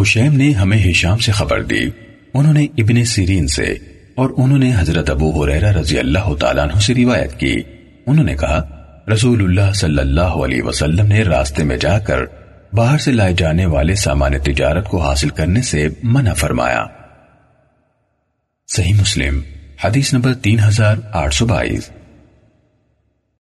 حشیم نے ہمیں ہشام سے خبر دی۔ انہوں نے ابن سیرین سے اور انہوں نے حضرت ابو حریرہ رضی اللہ تعالیٰ عنہ سے روایت کی۔ انہوں نے کہا، رسول اللہ صلی اللہ علیہ وسلم نے راستے میں جا کر باہر سے لائے جانے والے سامان تجارت کو حاصل کرنے سے منع فرمایا۔ صحیح مسلم، حدیث نمبر تین ہزار آٹھ سو بائیس۔